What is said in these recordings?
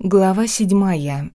Глава седьмая.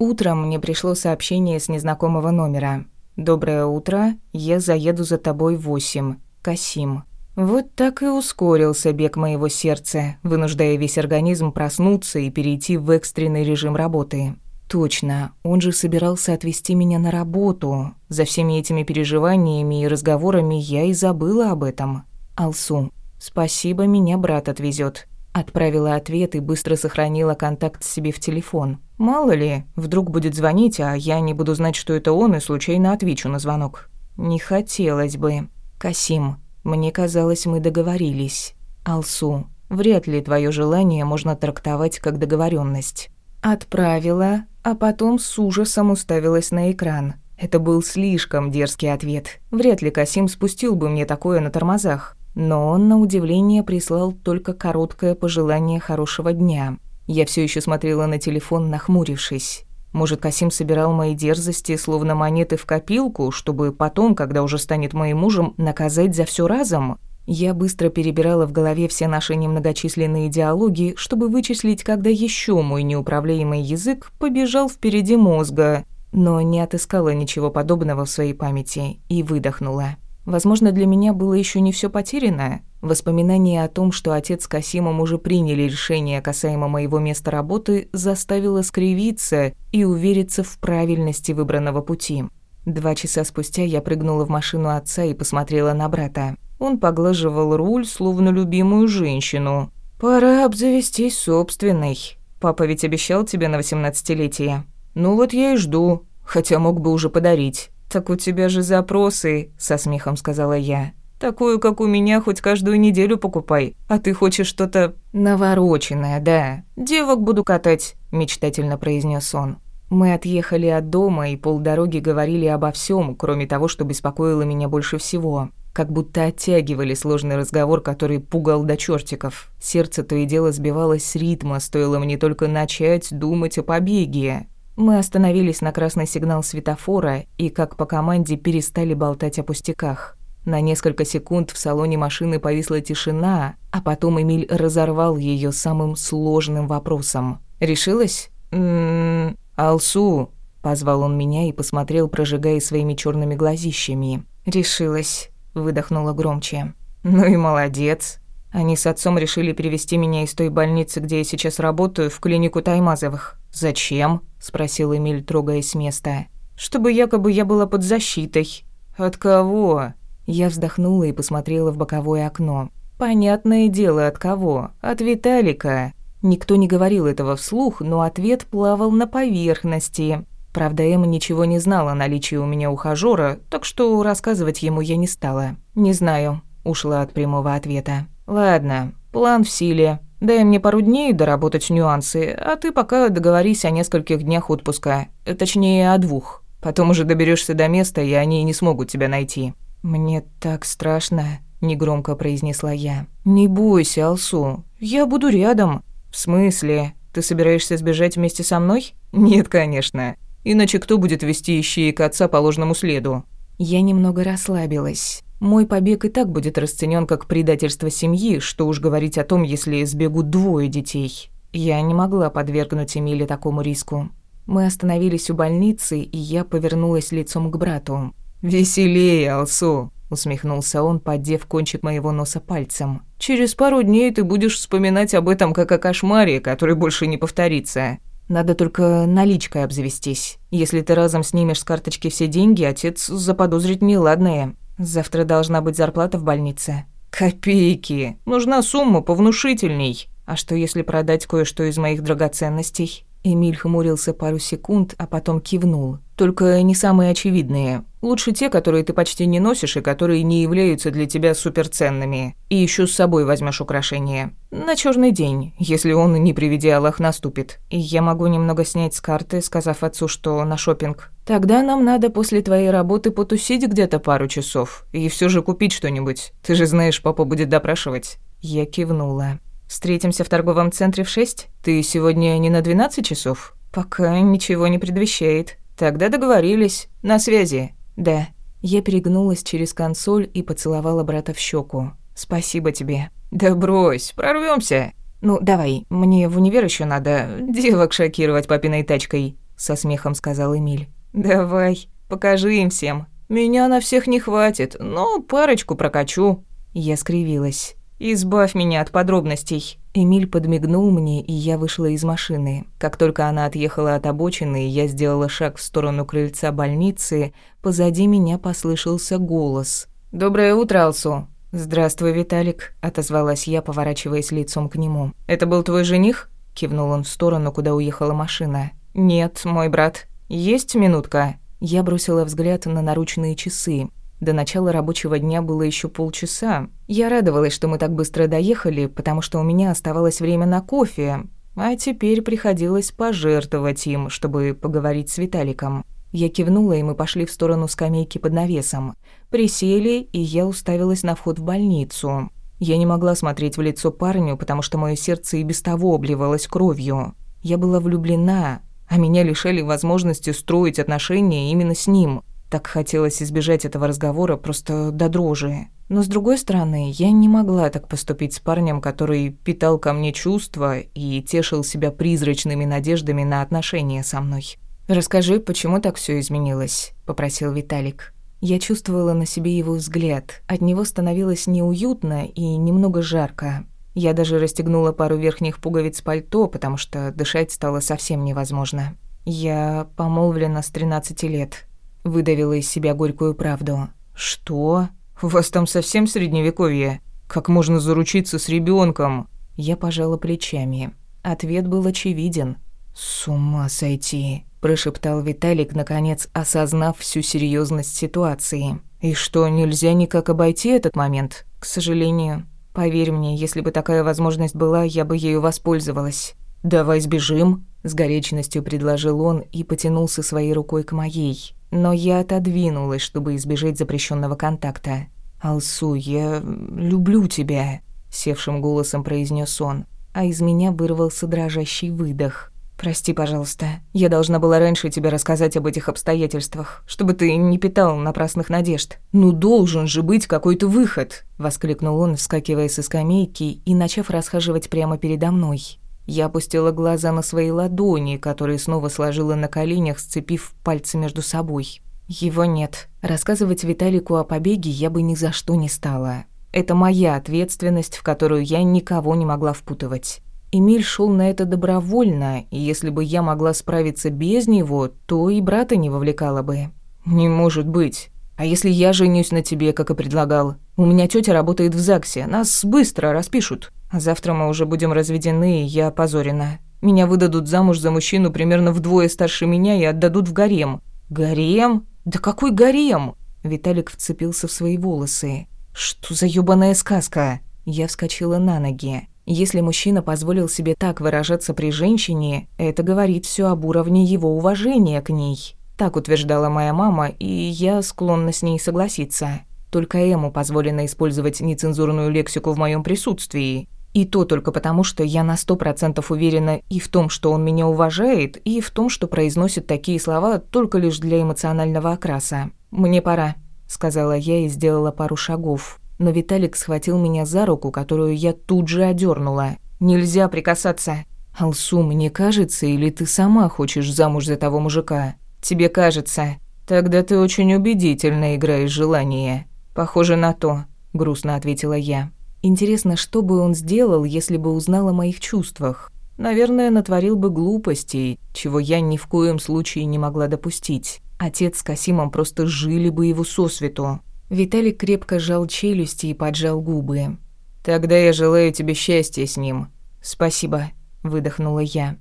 Утром мне пришло сообщение с незнакомого номера. «Доброе утро, я заеду за тобой в восемь. Касим». Вот так и ускорился бег моего сердца, вынуждая весь организм проснуться и перейти в экстренный режим работы. Точно, он же собирался отвезти меня на работу. За всеми этими переживаниями и разговорами я и забыла об этом. Алсу, спасибо, меня брат отвезет. Отправила ответ и быстро сохранила контакт себе в телефон. Мало ли, вдруг будет звонить, а я не буду знать, что это он, и случайно отвечу на звонок. Не хотелось бы. Касим, мне казалось, мы договорились. Алсу, вряд ли твое желание можно трактовать как договоренность. Отправила, а потом с ужасом уставилась на экран. Это был слишком дерзкий ответ. Вряд ли Касим спустил бы мне такое на тормозах. Но он, на удивление, прислал только короткое пожелание хорошего дня. Я все еще смотрела на телефон, нахмурившись. Может, Касим собирал мои дерзости, словно монеты в копилку, чтобы потом, когда уже станет моим мужем, наказать за все разом? Я быстро перебирала в голове все наши немногочисленные диалоги, чтобы вычислить, когда еще мой неуправляемый язык побежал впереди мозга, но не отыскала ничего подобного в своей памяти и выдохнула. Возможно, для меня было еще не все потеряно. Воспоминание о том, что отец с Касимом уже приняли решение касаемо моего места работы, заставило скривиться и увериться в правильности выбранного пути. Два часа спустя я прыгнула в машину отца и посмотрела на брата. Он поглаживал руль, словно любимую женщину. «Пора обзавестись собственной. Папа ведь обещал тебе на восемнадцатилетие. Ну вот я и жду, хотя мог бы уже подарить». «Так у тебя же запросы», — со смехом сказала я. «Такую, как у меня, хоть каждую неделю покупай. А ты хочешь что-то навороченное, да? Девок буду катать», — мечтательно произнес он. Мы отъехали от дома и полдороги говорили обо всем, кроме того, что беспокоило меня больше всего. Как будто оттягивали сложный разговор, который пугал до чертиков. Сердце то и дело сбивалось с ритма, стоило мне только начать думать о побеге. Мы остановились на красный сигнал светофора и, как по команде, перестали болтать о пустяках. На несколько секунд в салоне машины повисла тишина, а потом Эмиль разорвал ее самым сложным вопросом. «Решилась?» «Ммм... Алсу...» Позвал он меня и посмотрел, прожигая своими черными глазищами. «Решилась», — выдохнула громче. «Ну и молодец. Они с отцом решили перевести меня из той больницы, где я сейчас работаю, в клинику Таймазовых. Зачем?» спросил Эмиль, трогаясь с места. Чтобы якобы я была под защитой. От кого? Я вздохнула и посмотрела в боковое окно. Понятное дело, от кого? От Виталика. Никто не говорил этого вслух, но ответ плавал на поверхности. Правда, Эмма ничего не знала о наличии у меня ухажёра, так что рассказывать ему я не стала. «Не знаю», — ушла от прямого ответа. «Ладно, план в силе. Дай мне пару дней доработать нюансы, а ты пока договорись о нескольких днях отпуска. Точнее, о двух. Потом уже доберешься до места, и они не смогут тебя найти». «Мне так страшно», — негромко произнесла я. «Не бойся, Алсу. Я буду рядом». «В смысле? Ты собираешься сбежать вместе со мной?» «Нет, конечно. Иначе кто будет вести ищейка отца по ложному следу?» Я немного расслабилась. Мой побег и так будет расценен как предательство семьи, что уж говорить о том, если сбегут двое детей. Я не могла подвергнуть Эмиле такому риску. Мы остановились у больницы, и я повернулась лицом к брату. «Веселее, Алсу!» — усмехнулся он, поддев кончик моего носа пальцем. «Через пару дней ты будешь вспоминать об этом как о кошмаре, который больше не повторится. Надо только наличкой обзавестись. Если ты разом снимешь с карточки все деньги, отец заподозрит неладное. Завтра должна быть зарплата в больнице. Копейки. Нужна сумма повнушительней. А что, если продать кое-что из моих драгоценностей? Эмиль хмурился пару секунд, а потом кивнул. Только не самые очевидные. Лучше те, которые ты почти не носишь и которые не являются для тебя суперценными. И еще с собой возьмешь украшения. На черный день, если он, не приведи Аллах, наступит. И я могу немного снять с карты, сказав отцу, что на шопинг. Тогда нам надо после твоей работы потусить где-то пару часов. И все же купить что-нибудь. Ты же знаешь, папа будет допрашивать. Я кивнула. Встретимся в торговом центре в шесть? Ты сегодня не на двенадцать часов? Пока ничего не предвещает. Тогда договорились. На связи. Да. Я перегнулась через консоль и поцеловала брата в щеку. Спасибо тебе. Да брось, прорвемся. «Ну, давай, мне в универ еще надо девок шокировать папиной тачкой», — со смехом сказал Эмиль. «Давай, покажи им всем. Меня на всех не хватит, но парочку прокачу». Я скривилась. «Избавь меня от подробностей». Эмиль подмигнул мне, и я вышла из машины. Как только она отъехала от обочины, я сделала шаг в сторону крыльца больницы, позади меня послышался голос. «Доброе утро, Алсу!» «Здравствуй, Виталик», — отозвалась я, поворачиваясь лицом к нему. «Это был твой жених?» — кивнул он в сторону, куда уехала машина. «Нет, мой брат. Есть минутка?» Я бросила взгляд на наручные часы. До начала рабочего дня было еще полчаса. Я радовалась, что мы так быстро доехали, потому что у меня оставалось время на кофе, а теперь приходилось пожертвовать им, чтобы поговорить с Виталиком. Я кивнула, и мы пошли в сторону скамейки под навесом. Присели, и я уставилась на вход в больницу. Я не могла смотреть в лицо парню, потому что мое сердце и без того обливалось кровью. Я была влюблена, а меня лишали возможности строить отношения именно с ним. Так хотелось избежать этого разговора просто до дрожи. Но с другой стороны, я не могла так поступить с парнем, который питал ко мне чувства и тешил себя призрачными надеждами на отношения со мной. «Расскажи, почему так все изменилось?» – попросил Виталик. Я чувствовала на себе его взгляд. От него становилось неуютно и немного жарко. Я даже расстегнула пару верхних пуговиц пальто, потому что дышать стало совсем невозможно. Я помолвлена с 13 лет. Выдавила из себя горькую правду. «Что? У вас там совсем средневековье? Как можно заручиться с ребенком? Я пожала плечами. Ответ был очевиден. «С ума сойти», – прошептал Виталик, наконец осознав всю серьезность ситуации. «И что, нельзя никак обойти этот момент?» «К сожалению. Поверь мне, если бы такая возможность была, я бы ею воспользовалась». «Давай сбежим», – с горечностью предложил он и потянулся своей рукой к моей но я отодвинулась, чтобы избежать запрещенного контакта. «Алсу, я люблю тебя», — севшим голосом произнес он, а из меня вырвался дрожащий выдох. «Прости, пожалуйста. Я должна была раньше тебе рассказать об этих обстоятельствах, чтобы ты не питал напрасных надежд». «Ну должен же быть какой-то выход!» — воскликнул он, вскакивая со скамейки и начав расхаживать прямо передо мной. Я опустила глаза на свои ладони, которые снова сложила на коленях, сцепив пальцы между собой. Его нет. Рассказывать Виталику о побеге я бы ни за что не стала. Это моя ответственность, в которую я никого не могла впутывать. Эмиль шел на это добровольно, и если бы я могла справиться без него, то и брата не вовлекала бы. «Не может быть. А если я женюсь на тебе, как и предлагал? У меня тетя работает в ЗАГСе, нас быстро распишут». Завтра мы уже будем разведены, и я опозорена. Меня выдадут замуж за мужчину примерно вдвое старше меня и отдадут в гарем. Гарем? Да какой гарем? Виталик вцепился в свои волосы. Что за ёбаная сказка? Я вскочила на ноги. Если мужчина позволил себе так выражаться при женщине, это говорит все об уровне его уважения к ней. Так утверждала моя мама, и я склонна с ней согласиться. Только ему позволено использовать нецензурную лексику в моем присутствии. И то только потому, что я на сто процентов уверена и в том, что он меня уважает, и в том, что произносит такие слова только лишь для эмоционального окраса. «Мне пора», — сказала я и сделала пару шагов. Но Виталик схватил меня за руку, которую я тут же одернула. «Нельзя прикасаться». «Алсу, мне кажется, или ты сама хочешь замуж за того мужика?» «Тебе кажется». «Тогда ты очень убедительно играешь желание». «Похоже на то», — грустно ответила я. Интересно, что бы он сделал, если бы узнал о моих чувствах? Наверное, натворил бы глупостей, чего я ни в коем случае не могла допустить. Отец с Касимом просто жили бы его сосвету. Виталик крепко сжал челюсти и поджал губы. «Тогда я желаю тебе счастья с ним». «Спасибо», — выдохнула я.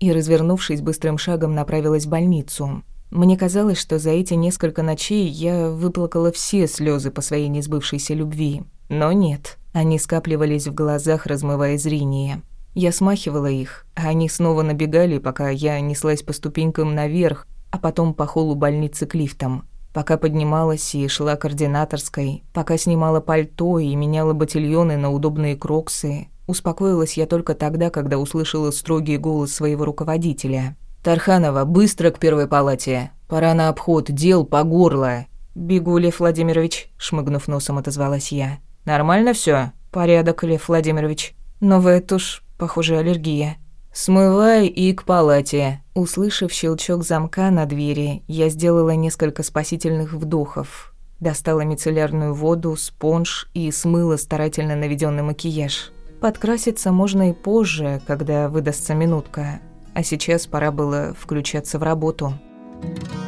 И, развернувшись, быстрым шагом направилась в больницу. Мне казалось, что за эти несколько ночей я выплакала все слезы по своей несбывшейся любви. Но нет. Они скапливались в глазах, размывая зрение. Я смахивала их, а они снова набегали, пока я неслась по ступенькам наверх, а потом по холлу больницы к лифтам. Пока поднималась и шла к ординаторской, пока снимала пальто и меняла ботильоны на удобные кроксы, успокоилась я только тогда, когда услышала строгий голос своего руководителя. «Тарханова, быстро к первой палате! Пора на обход, дел по горло!» «Бегу, Лев Владимирович», — шмыгнув носом, отозвалась я. «Нормально все? Порядок, Лев Владимирович. Но вы это уж Похоже, аллергия. «Смывай и к палате». Услышав щелчок замка на двери, я сделала несколько спасительных вдохов. Достала мицеллярную воду, спонж и смыла старательно наведенный макияж. Подкраситься можно и позже, когда выдастся минутка. А сейчас пора было включаться в работу. Thank you